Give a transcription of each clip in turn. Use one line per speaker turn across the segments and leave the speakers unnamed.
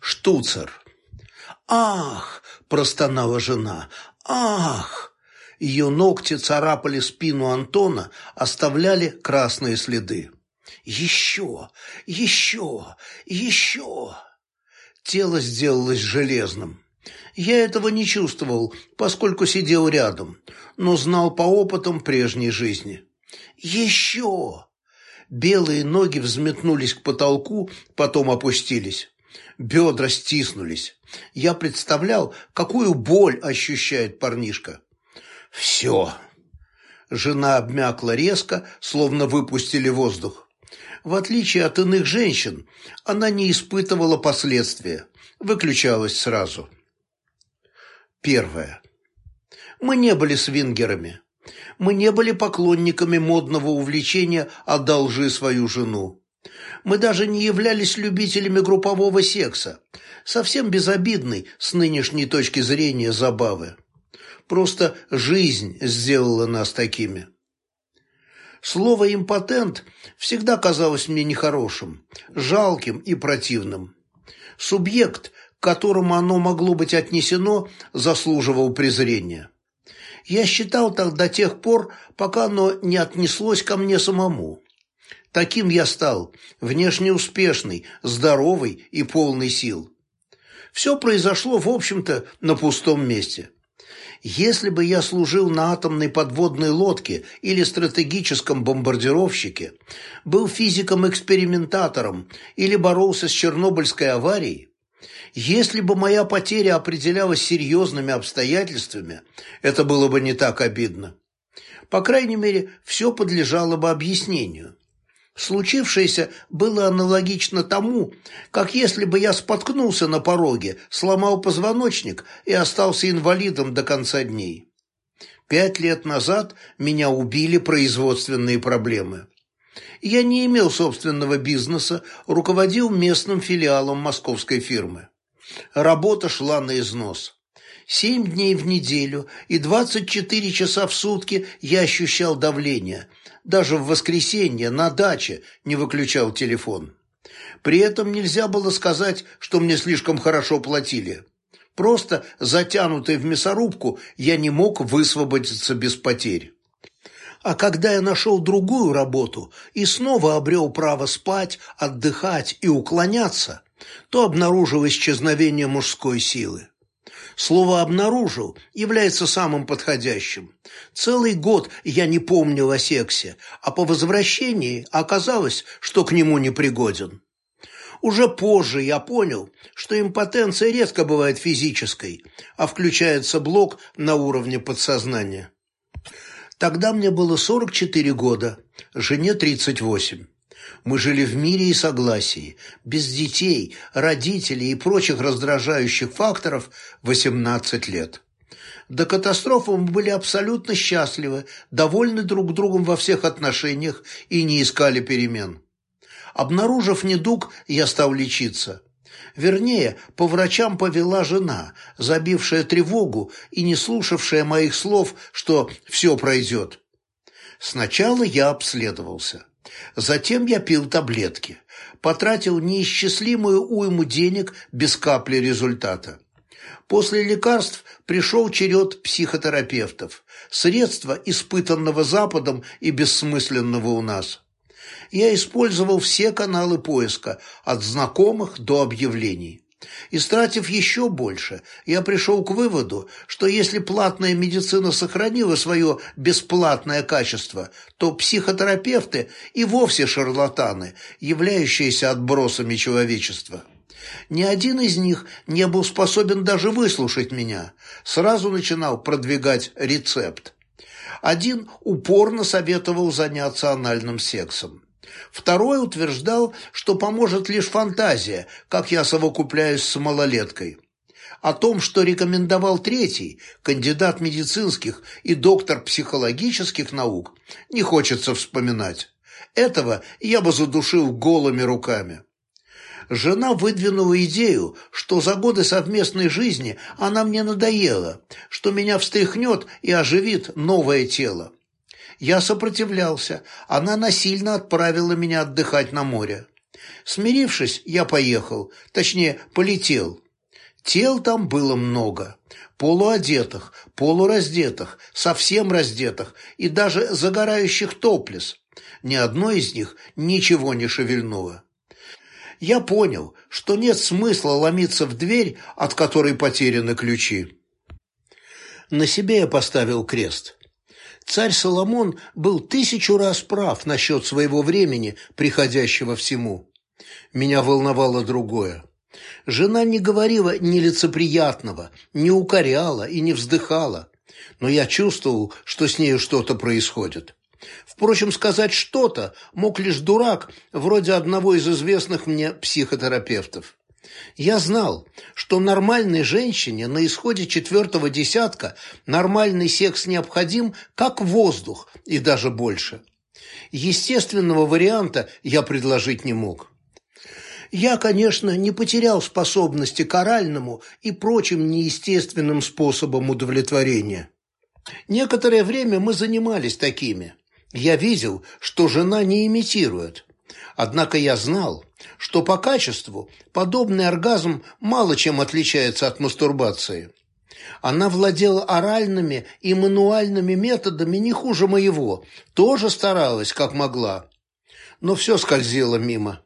Штуцер. «Ах!» – простонала жена. «Ах!» Ее ногти царапали спину Антона, оставляли красные следы. «Еще! Еще! Еще!» Тело сделалось железным. Я этого не чувствовал, поскольку сидел рядом, но знал по опытам прежней жизни. «Еще!» Белые ноги взметнулись к потолку, потом опустились. Бедра стиснулись. Я представлял, какую боль ощущает парнишка. «Все!» Жена обмякла резко, словно выпустили воздух. В отличие от иных женщин, она не испытывала последствия, выключалась сразу. Первое. Мы не были свингерами. Мы не были поклонниками модного увлечения «одолжи свою жену». Мы даже не являлись любителями группового секса, совсем безобидной с нынешней точки зрения забавы. Просто жизнь сделала нас такими. Слово «импотент» всегда казалось мне нехорошим, жалким и противным. Субъект, к которому оно могло быть отнесено, заслуживал презрения. Я считал так до тех пор, пока оно не отнеслось ко мне самому. Таким я стал, внешне успешный, здоровый и полный сил. Все произошло, в общем-то, на пустом месте. Если бы я служил на атомной подводной лодке или стратегическом бомбардировщике, был физиком-экспериментатором или боролся с Чернобыльской аварией, если бы моя потеря определялась серьезными обстоятельствами, это было бы не так обидно. По крайней мере, все подлежало бы объяснению. Случившееся было аналогично тому, как если бы я споткнулся на пороге, сломал позвоночник и остался инвалидом до конца дней. Пять лет назад меня убили производственные проблемы. Я не имел собственного бизнеса, руководил местным филиалом московской фирмы. Работа шла на износ. Семь дней в неделю и двадцать четыре часа в сутки я ощущал давление. Даже в воскресенье на даче не выключал телефон. При этом нельзя было сказать, что мне слишком хорошо платили. Просто затянутый в мясорубку я не мог высвободиться без потерь. А когда я нашел другую работу и снова обрел право спать, отдыхать и уклоняться, то обнаружил исчезновение мужской силы. Слово «обнаружил» является самым подходящим. Целый год я не помнил о сексе, а по возвращении оказалось, что к нему не пригоден. Уже позже я понял, что импотенция редко бывает физической, а включается блок на уровне подсознания. Тогда мне было 44 года, жене 38. Мы жили в мире и согласии, без детей, родителей и прочих раздражающих факторов 18 лет. До катастрофы мы были абсолютно счастливы, довольны друг другом во всех отношениях и не искали перемен. Обнаружив недуг, я стал лечиться. Вернее, по врачам повела жена, забившая тревогу и не слушавшая моих слов, что все пройдет. Сначала я обследовался. Затем я пил таблетки. Потратил неисчислимую уйму денег без капли результата. После лекарств пришел черед психотерапевтов, средства, испытанного Западом и бессмысленного у нас. Я использовал все каналы поиска, от знакомых до объявлений. Истратив еще больше, я пришел к выводу, что если платная медицина сохранила свое бесплатное качество, то психотерапевты и вовсе шарлатаны, являющиеся отбросами человечества. Ни один из них не был способен даже выслушать меня, сразу начинал продвигать рецепт. Один упорно советовал заняться анальным сексом. Второй утверждал, что поможет лишь фантазия, как я совокупляюсь с малолеткой. О том, что рекомендовал третий, кандидат медицинских и доктор психологических наук, не хочется вспоминать. Этого я бы задушил голыми руками. Жена выдвинула идею, что за годы совместной жизни она мне надоела, что меня встряхнет и оживит новое тело. Я сопротивлялся. Она насильно отправила меня отдыхать на море. Смирившись, я поехал, точнее, полетел. Тел там было много. Полуодетых, полураздетых, совсем раздетых и даже загорающих топлес. Ни одно из них ничего не шевельнуло. Я понял, что нет смысла ломиться в дверь, от которой потеряны ключи. На себе я поставил крест. Царь Соломон был тысячу раз прав насчет своего времени, приходящего всему. Меня волновало другое. Жена не говорила нелицеприятного, не укоряла и не вздыхала, но я чувствовал, что с нею что-то происходит. Впрочем, сказать что-то мог лишь дурак, вроде одного из известных мне психотерапевтов. Я знал, что нормальной женщине на исходе четвертого десятка нормальный секс необходим, как воздух, и даже больше. Естественного варианта я предложить не мог. Я, конечно, не потерял способности к оральному и прочим неестественным способам удовлетворения. Некоторое время мы занимались такими. Я видел, что жена не имитирует. Однако я знал, что по качеству подобный оргазм мало чем отличается от мастурбации. Она владела оральными и мануальными методами не хуже моего, тоже старалась, как могла. Но все скользило мимо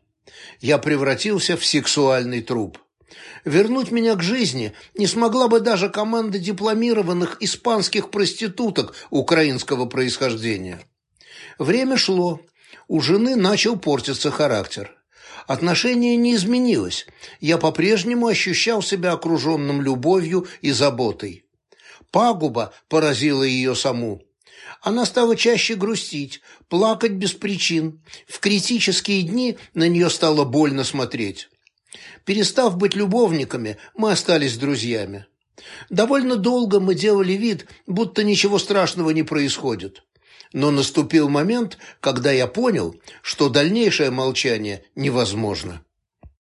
я превратился в сексуальный труп. Вернуть меня к жизни не смогла бы даже команда дипломированных испанских проституток украинского происхождения. Время шло. У жены начал портиться характер. Отношение не изменилось. Я по-прежнему ощущал себя окруженным любовью и заботой. Пагуба поразила ее саму. Она стала чаще грустить, плакать без причин. В критические дни на нее стало больно смотреть. Перестав быть любовниками, мы остались друзьями. Довольно долго мы делали вид, будто ничего страшного не происходит. Но наступил момент, когда я понял, что дальнейшее молчание невозможно.